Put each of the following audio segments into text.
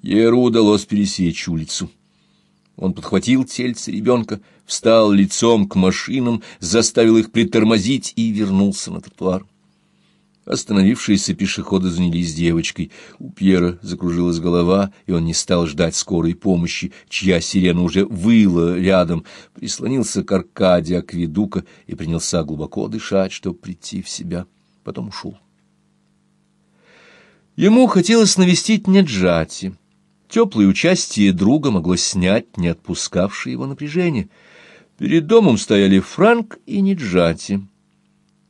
Пьеру удалось пересечь улицу. Он подхватил тельце ребенка, встал лицом к машинам, заставил их притормозить и вернулся на тротуар. Остановившиеся пешеходы занялись девочкой. У Пьера закружилась голова, и он не стал ждать скорой помощи, чья сирена уже выла рядом, прислонился к аркаде акведука и принялся глубоко дышать, чтобы прийти в себя. Потом ушел. Ему хотелось навестить Неджати. Теплое участие друга могло снять не отпускавшее его напряжение. Перед домом стояли Франк и Неджати.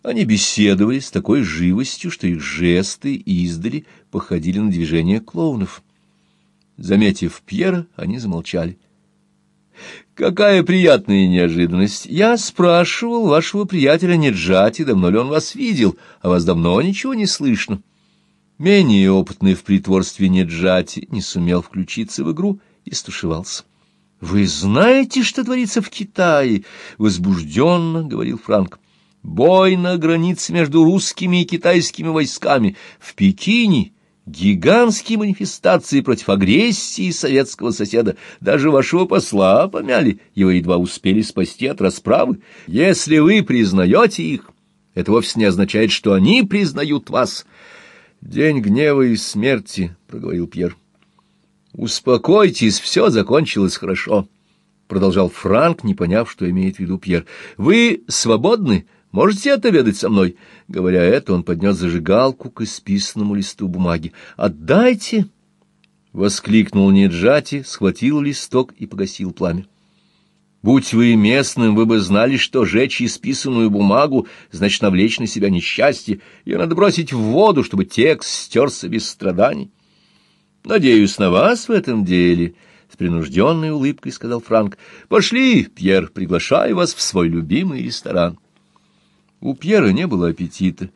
Они беседовали с такой живостью, что их жесты издали походили на движения клоунов. Заметив Пьера, они замолчали. «Какая приятная неожиданность! Я спрашивал вашего приятеля Неджати, давно ли он вас видел, а вас давно ничего не слышно». Менее опытный в притворстве Неджати не сумел включиться в игру и стушевался. «Вы знаете, что творится в Китае?» — возбужденно говорил Франк. «Бой на границе между русскими и китайскими войсками. В Пекине гигантские манифестации против агрессии советского соседа. Даже вашего посла помяли, его едва успели спасти от расправы. Если вы признаете их, это вовсе не означает, что они признают вас». «День гнева и смерти», — проговорил Пьер. «Успокойтесь, все закончилось хорошо», — продолжал Франк, не поняв, что имеет в виду Пьер. «Вы свободны? Можете отобедать со мной?» Говоря это, он поднес зажигалку к исписанному листу бумаги. «Отдайте!» — воскликнул Неджати, схватил листок и погасил пламя. Будь вы местным, вы бы знали, что жечь исписанную бумагу значит навлечь на себя несчастье, ее надо бросить в воду, чтобы текст стерся без страданий. Надеюсь на вас в этом деле, — с принужденной улыбкой сказал Франк. — Пошли, Пьер, приглашаю вас в свой любимый ресторан. У Пьера не было аппетита.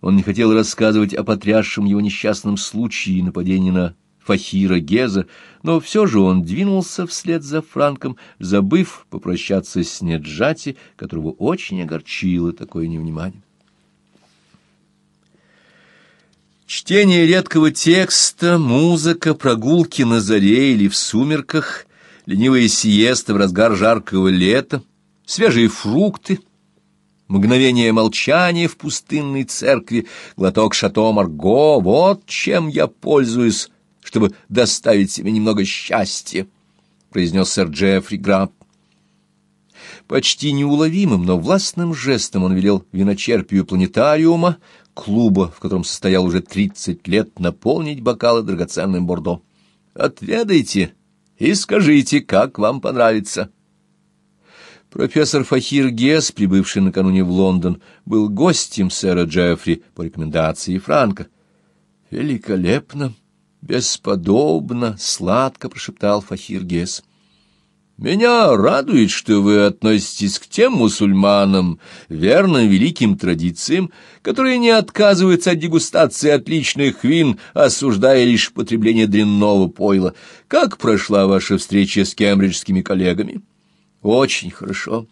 Он не хотел рассказывать о потрясшем его несчастном случае нападении на Фахира Геза, но все же он двинулся вслед за Франком, забыв попрощаться с Неджати, которого очень огорчило такое невнимание. Чтение редкого текста, музыка, прогулки на заре или в сумерках, ленивые сиесты в разгар жаркого лета, свежие фрукты, мгновение молчания в пустынной церкви, глоток шато Марго — вот чем я пользуюсь чтобы доставить себе немного счастья, — произнес сэр Джеффри Граб. Почти неуловимым, но властным жестом он велел виночерпию планетариума, клуба, в котором состоял уже тридцать лет, наполнить бокалы драгоценным бордо. «Отведайте и скажите, как вам понравится». Профессор Фахир Гес, прибывший накануне в Лондон, был гостем сэра Джеффри по рекомендации Франка. «Великолепно!» «Бесподобно!» — сладко прошептал Фахир Гес. «Меня радует, что вы относитесь к тем мусульманам, верным великим традициям, которые не отказываются от дегустации отличных вин, осуждая лишь потребление дрянного пойла. Как прошла ваша встреча с кембриджскими коллегами?» «Очень хорошо.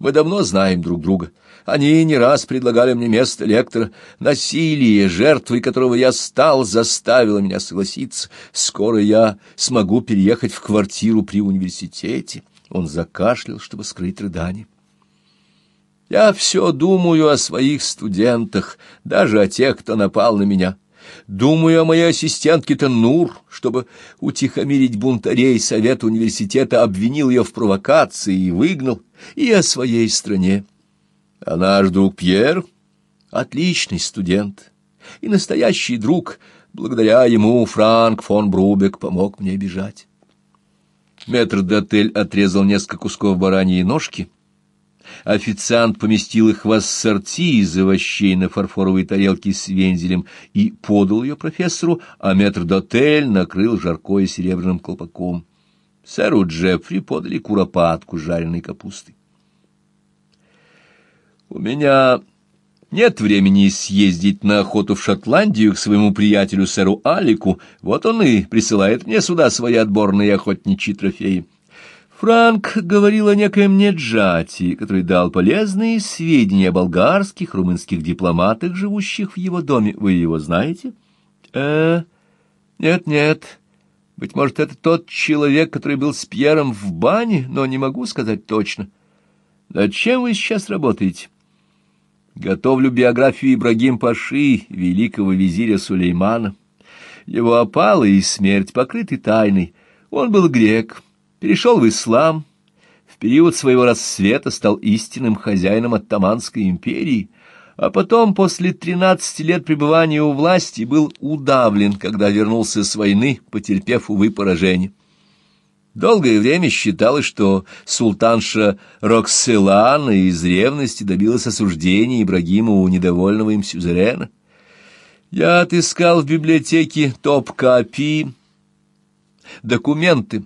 Мы давно знаем друг друга». Они не раз предлагали мне место лектора. Насилие, жертвой которого я стал, заставило меня согласиться. Скоро я смогу переехать в квартиру при университете. Он закашлял, чтобы скрыть рыдание. Я все думаю о своих студентах, даже о тех, кто напал на меня. Думаю о моей ассистентке Таннур, чтобы утихомирить бунтарей, совет университета обвинил ее в провокации и выгнал, и о своей стране. А наш друг Пьер — отличный студент и настоящий друг. Благодаря ему Франк фон Брубек помог мне бежать. Метр-дотель отрезал несколько кусков бараньей ножки. Официант поместил их в ассорти из овощей на фарфоровой тарелке с вензелем и подал ее профессору, а метр-дотель накрыл жаркое серебряным колпаком. Сэру Джеффри подали куропатку жареной капустой. У меня нет времени съездить на охоту в Шотландию к своему приятелю сэру Алику. Вот он и присылает мне сюда свои отборные охотничьи трофеи. Франк говорил о некоем Неджати, который дал полезные сведения о болгарских, румынских дипломатах, живущих в его доме. Вы его знаете? Э, нет-нет, Быть может, это тот человек, который был с Пьером в бане, но не могу сказать точно. Над чем вы сейчас работаете? Готовлю биографию Ибрагим Паши, великого визиря Сулеймана. Его опала и смерть покрыты тайной. Он был грек, перешел в ислам, в период своего рассвета стал истинным хозяином Оттаманской империи, а потом, после тринадцати лет пребывания у власти, был удавлен, когда вернулся с войны, потерпев, увы, поражение. Долгое время считалось, что султанша Рокселана из ревности добилась осуждения Ибрагима у недовольного им сюзерена. Я отыскал в библиотеке Топ-Капи документы,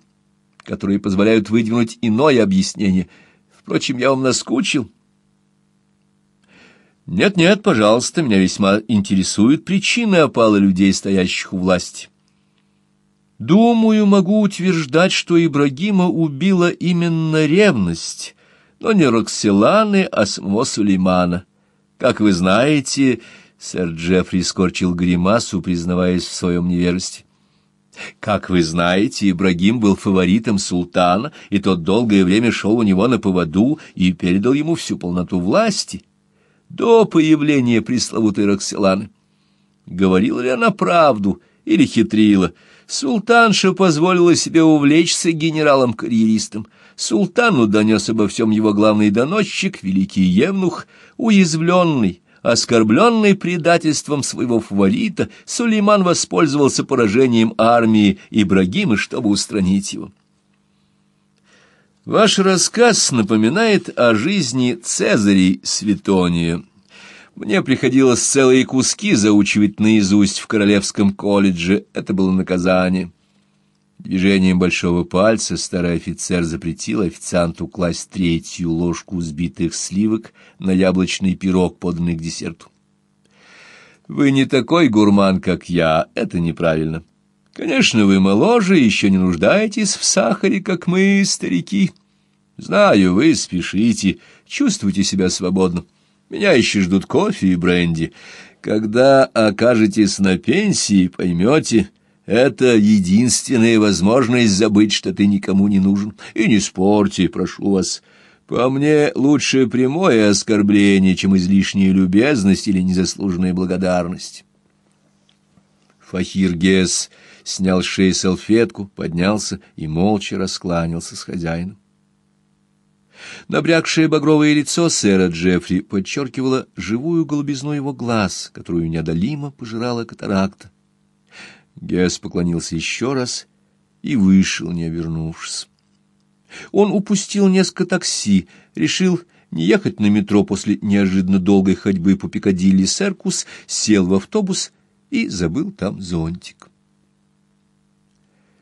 которые позволяют выдвинуть иное объяснение. Впрочем, я вам наскучил. Нет-нет, пожалуйста, меня весьма интересуют причины опала людей, стоящих у власти. Думаю, могу утверждать, что Ибрагима убила именно ревность, но не Рокселаны, а самого Сулеймана. Как вы знаете, сэр Джеффри скорчил гримасу, признаваясь в своем невежестве. Как вы знаете, Ибрагим был фаворитом султана, и тот долгое время шел у него на поводу и передал ему всю полноту власти. До появления пресловутой Рокселаны. Говорила ли она правду или хитрила? Султанша позволила себе увлечься генералом-карьеристом. Султану донес обо всем его главный доносчик, великий Евнух, уязвленный, оскорбленный предательством своего фаворита, Сулейман воспользовался поражением армии Ибрагима, чтобы устранить его. Ваш рассказ напоминает о жизни Цезарей Светония. Мне приходилось целые куски заучивать наизусть в Королевском колледже. Это было наказание. Движением большого пальца старый офицер запретил официанту класть третью ложку взбитых сливок на яблочный пирог, поданный к десерту. «Вы не такой гурман, как я, это неправильно. Конечно, вы моложе, еще не нуждаетесь в сахаре, как мы, старики. Знаю, вы спешите, чувствуйте себя свободно. Меня еще ждут кофе и бренди. Когда окажетесь на пенсии, поймете, это единственная возможность забыть, что ты никому не нужен. И не спорьте, прошу вас. По мне, лучше прямое оскорбление, чем излишняя любезность или незаслуженная благодарность. Фахир Гес снял с шеи салфетку, поднялся и молча раскланялся с хозяином. Набрякшее багровое лицо сэра Джеффри подчеркивало живую голубизну его глаз, которую неодолимо пожирала катаракта. Гесс поклонился еще раз и вышел, не обернувшись. Он упустил несколько такси, решил не ехать на метро после неожиданно долгой ходьбы по Пикадилли Серкус, сел в автобус и забыл там зонтик.